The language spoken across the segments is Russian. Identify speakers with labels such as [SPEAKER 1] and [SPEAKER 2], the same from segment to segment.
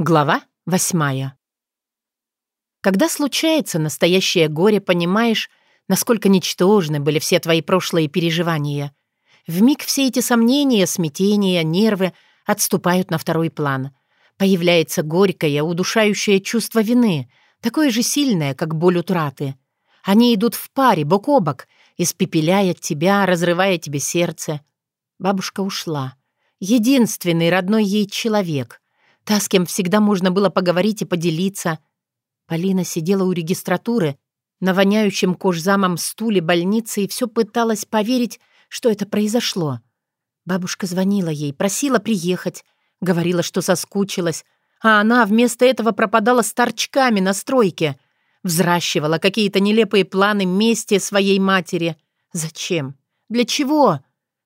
[SPEAKER 1] Глава восьмая. Когда случается настоящее горе, понимаешь, насколько ничтожны были все твои прошлые переживания. Вмиг все эти сомнения, смятения, нервы отступают на второй план. Появляется горькое, удушающее чувство вины, такое же сильное, как боль утраты. Они идут в паре, бок о бок, испепеляя тебя, разрывая тебе сердце. Бабушка ушла. Единственный родной ей человек — Та, с кем всегда можно было поговорить и поделиться. Полина сидела у регистратуры, на воняющем кожзамом стуле больницы и все пыталась поверить, что это произошло. Бабушка звонила ей, просила приехать, говорила, что соскучилась, а она вместо этого пропадала с торчками на стройке, взращивала какие-то нелепые планы мести своей матери. Зачем? Для чего?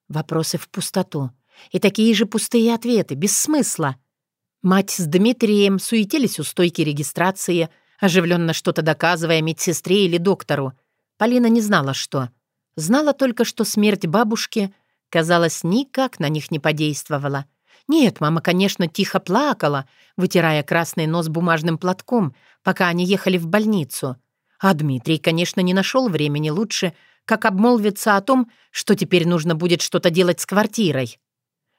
[SPEAKER 1] Вопросы в пустоту. И такие же пустые ответы, без смысла. Мать с Дмитрием суетились у стойки регистрации, оживленно что-то доказывая медсестре или доктору. Полина не знала, что. Знала только, что смерть бабушки, казалось, никак на них не подействовала. Нет, мама, конечно, тихо плакала, вытирая красный нос бумажным платком, пока они ехали в больницу. А Дмитрий, конечно, не нашел времени лучше, как обмолвиться о том, что теперь нужно будет что-то делать с квартирой.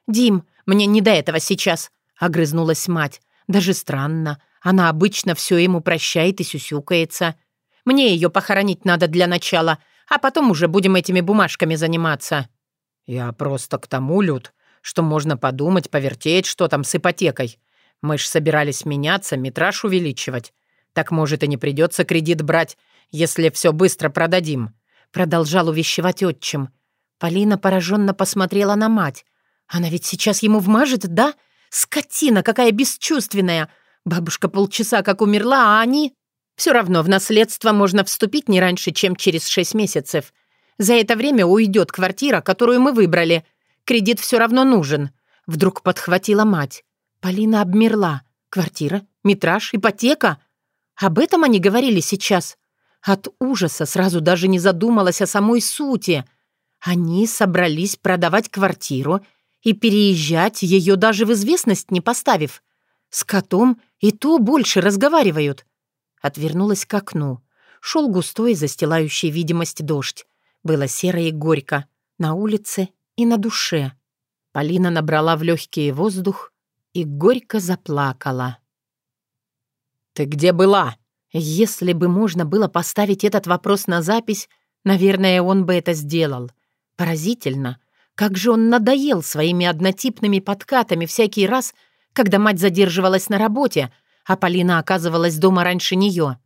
[SPEAKER 1] «Дим, мне не до этого сейчас. — огрызнулась мать. «Даже странно. Она обычно все ему прощает и сюсюкается. Мне ее похоронить надо для начала, а потом уже будем этими бумажками заниматься».
[SPEAKER 2] «Я просто к тому, Люд, что можно подумать, повертеть, что там с ипотекой. Мы ж собирались меняться, метраж увеличивать. Так, может, и не придется кредит брать, если все быстро продадим», — продолжал увещевать отчим.
[SPEAKER 1] Полина пораженно посмотрела на мать. «Она ведь сейчас ему вмажет, да? Скотина какая бесчувственная! Бабушка полчаса как умерла, а они... Все равно в наследство можно вступить не раньше, чем через шесть месяцев. За это время уйдет квартира, которую мы выбрали. Кредит все равно нужен. Вдруг подхватила мать. Полина обмерла. Квартира, метраж, ипотека. Об этом они говорили сейчас. От ужаса сразу даже не задумалась о самой сути. Они собрались продавать квартиру и переезжать, ее даже в известность не поставив. С котом и то больше разговаривают. Отвернулась к окну. Шел густой, застилающий видимость дождь. Было серо и горько. На улице и на душе. Полина набрала в легкий воздух и горько заплакала.
[SPEAKER 2] «Ты где была?»
[SPEAKER 1] Если бы можно было поставить этот вопрос на запись, наверное, он бы это сделал. Поразительно, как же он надоел своими однотипными подкатами всякий раз, когда мать задерживалась на работе, а Полина оказывалась дома раньше нее.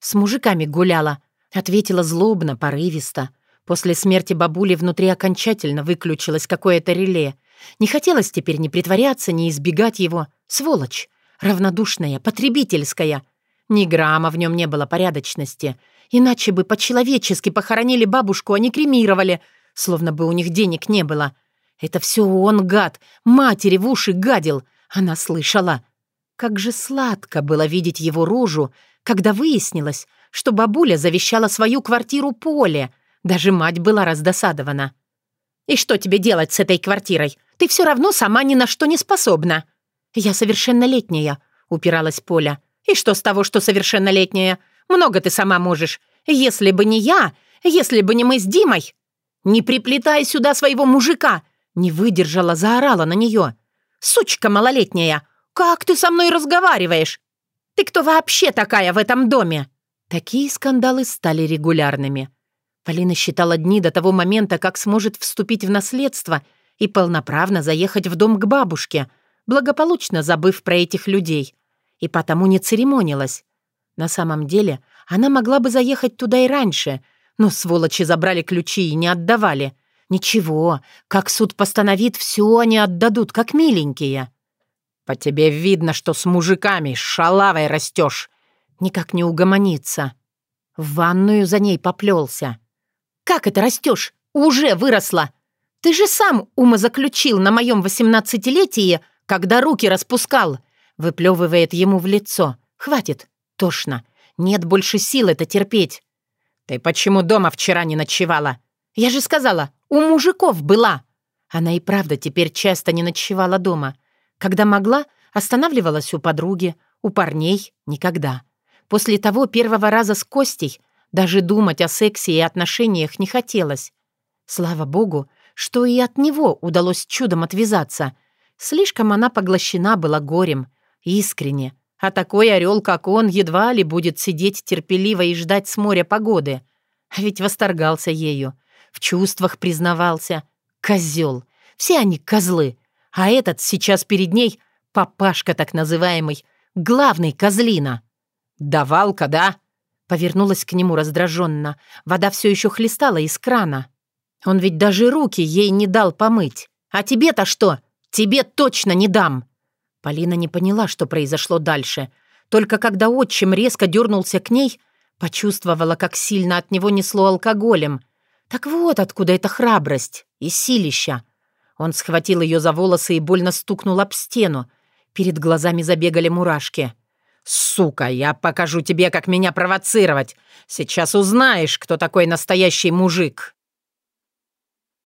[SPEAKER 1] «С мужиками гуляла», — ответила злобно, порывисто. После смерти бабули внутри окончательно выключилось какое-то реле. Не хотелось теперь ни притворяться, ни избегать его. Сволочь! Равнодушная, потребительская. Ни грамма в нем не было порядочности. Иначе бы по-человечески похоронили бабушку, а не кремировали — словно бы у них денег не было. Это все он, гад, матери в уши гадил. Она слышала. Как же сладко было видеть его рожу, когда выяснилось, что бабуля завещала свою квартиру Поле. Даже мать была раздосадована. «И что тебе делать с этой квартирой? Ты все равно сама ни на что не способна». «Я совершеннолетняя», — упиралась Поля. «И что с того, что совершеннолетняя? Много ты сама можешь. Если бы не я, если бы не мы с Димой...» «Не приплетай сюда своего мужика!» Не выдержала, заорала на нее. «Сучка малолетняя! Как ты со мной разговариваешь? Ты кто вообще такая в этом доме?» Такие скандалы стали регулярными. Полина считала дни до того момента, как сможет вступить в наследство и полноправно заехать в дом к бабушке, благополучно забыв про этих людей. И потому не церемонилась. На самом деле, она могла бы заехать туда и раньше — но сволочи забрали ключи и не отдавали. Ничего, как суд постановит, все они отдадут, как миленькие.
[SPEAKER 2] По тебе видно, что с мужиками шалавой растешь.
[SPEAKER 1] Никак не угомониться. В ванную за ней поплелся. Как это растешь? Уже выросла. Ты же сам умозаключил на моем восемнадцатилетии, когда руки распускал. Выплевывает ему в лицо. Хватит. Тошно. Нет больше сил это терпеть.
[SPEAKER 2] «Ты почему дома вчера не ночевала?»
[SPEAKER 1] «Я же сказала, у мужиков была!» Она и правда теперь часто не ночевала дома. Когда могла, Останавливалась у подруги, у парней — никогда. После того первого раза с Костей даже думать о сексе и отношениях не хотелось. Слава богу, что и от него удалось чудом отвязаться. Слишком она поглощена была горем, искренне. А такой орел, как он, едва ли будет сидеть терпеливо и ждать с моря погоды. А ведь восторгался ею, в чувствах признавался. Козел. Все они козлы. А этот сейчас перед ней папашка так называемый, главный козлина. «Давалка, да?» Повернулась к нему раздраженно. Вода все еще хлестала из крана. Он ведь даже руки ей не дал помыть. А тебе-то что? Тебе точно не дам!» Полина не поняла, что произошло дальше. Только когда отчим резко дернулся к ней, почувствовала, как сильно от него несло алкоголем. Так вот откуда эта храбрость и силища. Он схватил ее за волосы и больно стукнул об стену. Перед глазами забегали мурашки. «Сука, я покажу тебе, как меня провоцировать. Сейчас узнаешь, кто такой настоящий мужик».